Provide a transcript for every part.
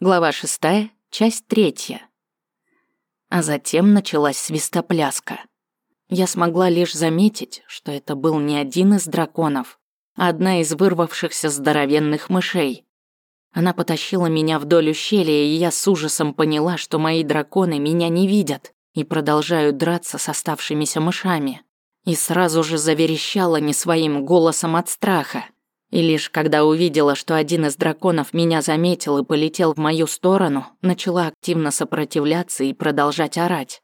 Глава шестая, часть третья. А затем началась свистопляска. Я смогла лишь заметить, что это был не один из драконов, а одна из вырвавшихся здоровенных мышей. Она потащила меня вдоль ущелья, и я с ужасом поняла, что мои драконы меня не видят и продолжают драться с оставшимися мышами. И сразу же заверещала не своим голосом от страха. И лишь когда увидела, что один из драконов меня заметил и полетел в мою сторону, начала активно сопротивляться и продолжать орать.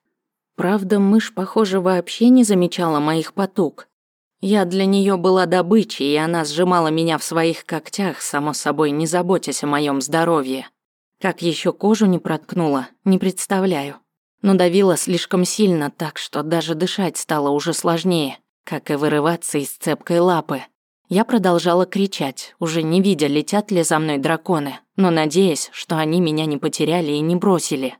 Правда, мышь, похоже, вообще не замечала моих потуг. Я для нее была добычей, и она сжимала меня в своих когтях, само собой, не заботясь о моем здоровье. Как еще кожу не проткнула, не представляю. Но давила слишком сильно так, что даже дышать стало уже сложнее, как и вырываться из цепкой лапы. Я продолжала кричать, уже не видя, летят ли за мной драконы, но надеясь, что они меня не потеряли и не бросили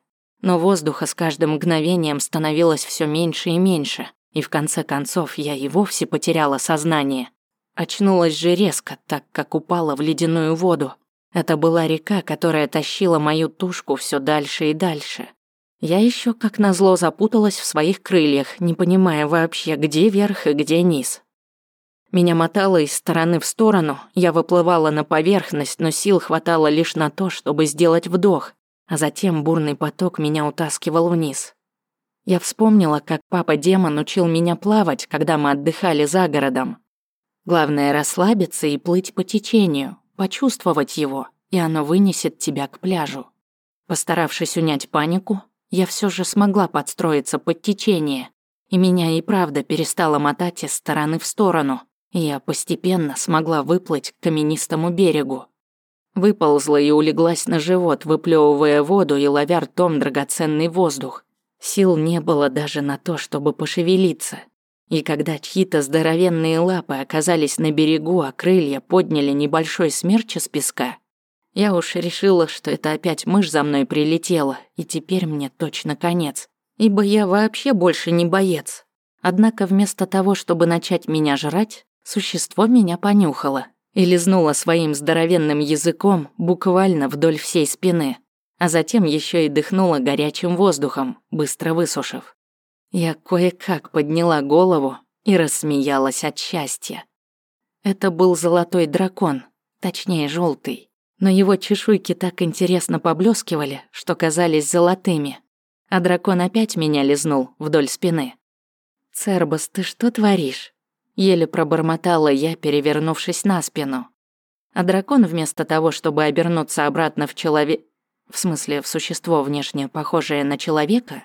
но воздуха с каждым мгновением становилось все меньше и меньше, и в конце концов я и вовсе потеряла сознание. Очнулась же резко, так как упала в ледяную воду. Это была река, которая тащила мою тушку все дальше и дальше. Я еще, как назло, запуталась в своих крыльях, не понимая вообще, где верх и где низ. Меня мотало из стороны в сторону, я выплывала на поверхность, но сил хватало лишь на то, чтобы сделать вдох, а затем бурный поток меня утаскивал вниз. Я вспомнила, как папа-демон учил меня плавать, когда мы отдыхали за городом. Главное расслабиться и плыть по течению, почувствовать его, и оно вынесет тебя к пляжу. Постаравшись унять панику, я все же смогла подстроиться под течение, и меня и правда перестало мотать из стороны в сторону, я постепенно смогла выплыть к каменистому берегу. Выползла и улеглась на живот, выплевывая воду и ловя ртом драгоценный воздух. Сил не было даже на то, чтобы пошевелиться. И когда чьи-то здоровенные лапы оказались на берегу, а крылья подняли небольшой смерч из песка, я уж решила, что это опять мышь за мной прилетела, и теперь мне точно конец. Ибо я вообще больше не боец. Однако вместо того, чтобы начать меня жрать, существо меня понюхало и лизнула своим здоровенным языком буквально вдоль всей спины, а затем еще и дыхнула горячим воздухом, быстро высушив. Я кое-как подняла голову и рассмеялась от счастья. Это был золотой дракон, точнее желтый, но его чешуйки так интересно поблескивали, что казались золотыми. А дракон опять меня лизнул вдоль спины. «Цербас, ты что творишь?» Еле пробормотала я, перевернувшись на спину. А дракон вместо того, чтобы обернуться обратно в человек... В смысле, в существо внешне похожее на человека,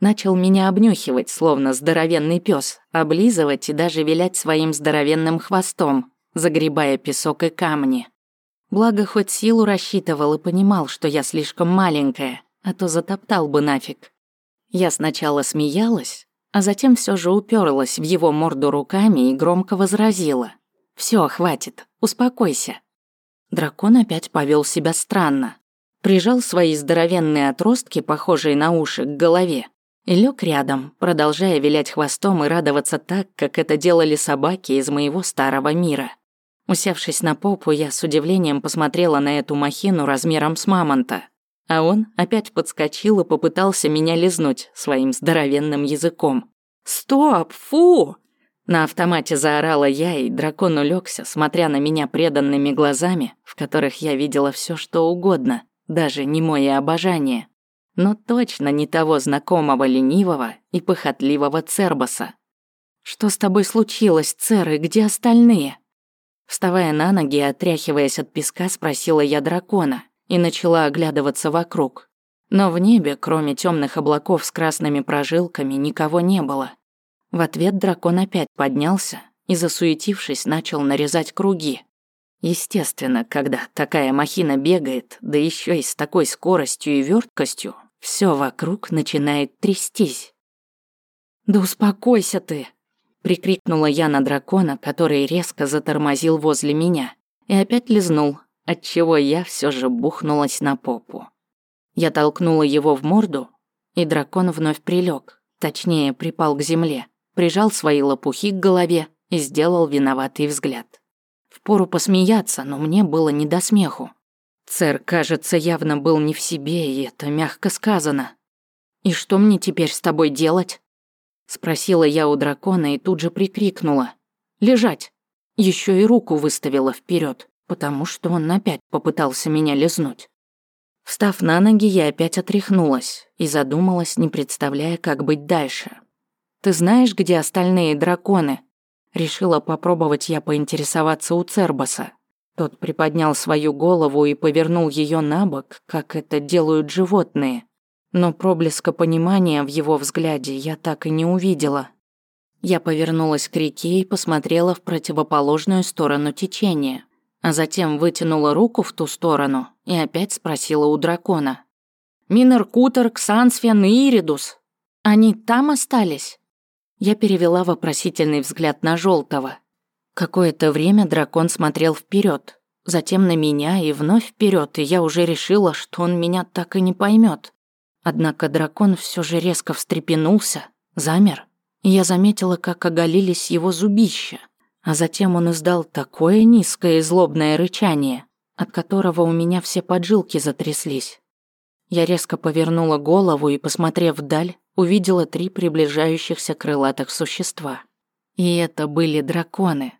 начал меня обнюхивать, словно здоровенный пес, облизывать и даже вилять своим здоровенным хвостом, загребая песок и камни. Благо, хоть силу рассчитывал и понимал, что я слишком маленькая, а то затоптал бы нафиг. Я сначала смеялась, а затем все же уперлась в его морду руками и громко возразила. «Все, хватит, успокойся». Дракон опять повел себя странно. Прижал свои здоровенные отростки, похожие на уши, к голове, и лег рядом, продолжая вилять хвостом и радоваться так, как это делали собаки из моего старого мира. Усевшись на попу, я с удивлением посмотрела на эту махину размером с мамонта. А он опять подскочил и попытался меня лизнуть своим здоровенным языком. «Стоп! Фу!» На автомате заорала я, и дракон улегся, смотря на меня преданными глазами, в которых я видела все, что угодно, даже немое обожание. Но точно не того знакомого ленивого и похотливого Цербаса. «Что с тобой случилось, Цер, и где остальные?» Вставая на ноги и отряхиваясь от песка, спросила я дракона, и начала оглядываться вокруг. Но в небе, кроме темных облаков с красными прожилками, никого не было. В ответ дракон опять поднялся и, засуетившись, начал нарезать круги. Естественно, когда такая махина бегает, да еще и с такой скоростью и верткостью, все вокруг начинает трястись. «Да успокойся ты!» — прикрикнула я на дракона, который резко затормозил возле меня и опять лизнул, отчего я все же бухнулась на попу. Я толкнула его в морду, и дракон вновь прилег, точнее, припал к земле, прижал свои лопухи к голове и сделал виноватый взгляд. Впору посмеяться, но мне было не до смеху. Цер, кажется, явно был не в себе, и это мягко сказано. «И что мне теперь с тобой делать?» Спросила я у дракона и тут же прикрикнула. «Лежать!» Еще и руку выставила вперед, потому что он опять попытался меня лизнуть. Встав на ноги, я опять отряхнулась и задумалась, не представляя, как быть дальше. «Ты знаешь, где остальные драконы?» Решила попробовать я поинтересоваться у Цербаса. Тот приподнял свою голову и повернул ее на бок, как это делают животные. Но проблеска понимания в его взгляде я так и не увидела. Я повернулась к реке и посмотрела в противоположную сторону течения, а затем вытянула руку в ту сторону и опять спросила у дракона. «Минер Кутер, Ксансфен и Иридус, они там остались?» Я перевела вопросительный взгляд на желтого. Какое-то время дракон смотрел вперед, затем на меня и вновь вперед, и я уже решила, что он меня так и не поймет. Однако дракон все же резко встрепенулся, замер, и я заметила, как оголились его зубища, а затем он издал такое низкое и злобное рычание, от которого у меня все поджилки затряслись. Я резко повернула голову и, посмотрев вдаль, увидела три приближающихся крылатых существа. И это были драконы.